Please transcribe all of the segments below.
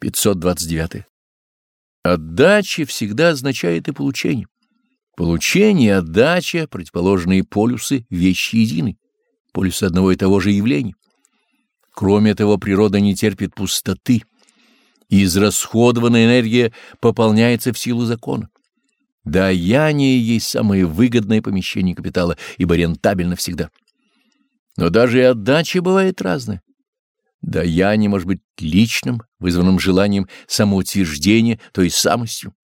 529. Отдача всегда означает и получение. Получение и отдача, противоположные полюсы, вещи едины, полюсы одного и того же явления. Кроме того, природа не терпит пустоты, и израсходованная энергия пополняется в силу закона. Даяние есть самое выгодное помещение капитала, ибо рентабельно всегда. Но даже и отдача бывает разная. Даяние может быть личным, вызванным желанием самоутверждения, то есть самостью.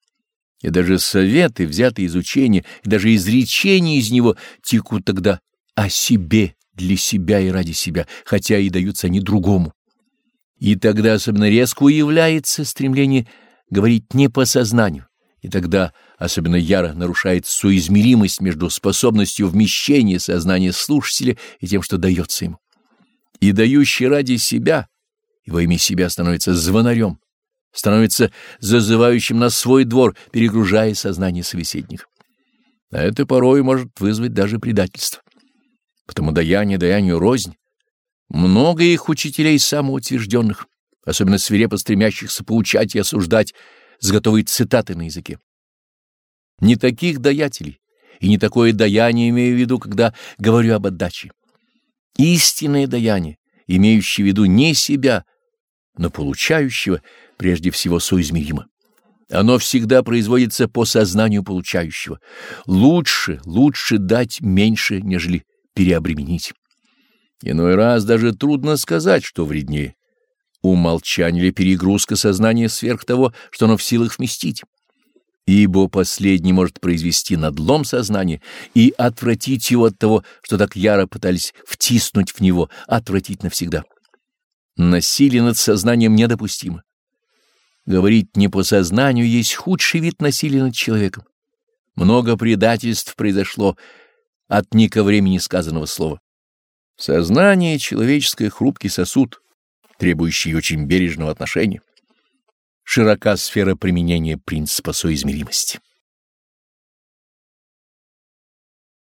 И даже советы, взятые из учения, и даже изречения из него текут тогда о себе, для себя и ради себя, хотя и даются они другому. И тогда особенно резко уявляется стремление говорить не по сознанию, и тогда особенно яро нарушается соизмеримость между способностью вмещения сознания слушателя и тем, что дается ему и дающий ради себя и во имя себя становится звонарем, становится зазывающим на свой двор, перегружая сознание собеседников. А это порой может вызвать даже предательство. Потому даяние даянию рознь. Много их учителей самоутвержденных, особенно свирепо стремящихся поучать и осуждать, с готовой цитаты на языке. Не таких даятелей и не такое даяние имею в виду, когда говорю об отдаче. Истинное даяние, имеющее в виду не себя, но получающего, прежде всего соизмеримо. Оно всегда производится по сознанию получающего. Лучше, лучше дать меньше, нежели переобременить. Иной раз даже трудно сказать, что вреднее. Умолчание или перегрузка сознания сверх того, что оно в силах вместить ибо последний может произвести надлом сознания и отвратить его от того, что так яро пытались втиснуть в него, отвратить навсегда. Насилие над сознанием недопустимо. Говорить не по сознанию есть худший вид насилия над человеком. Много предательств произошло от не времени сказанного слова. Сознание — человеческое хрупкий сосуд, требующий очень бережного отношения широка сфера применения принципа соизмеримости.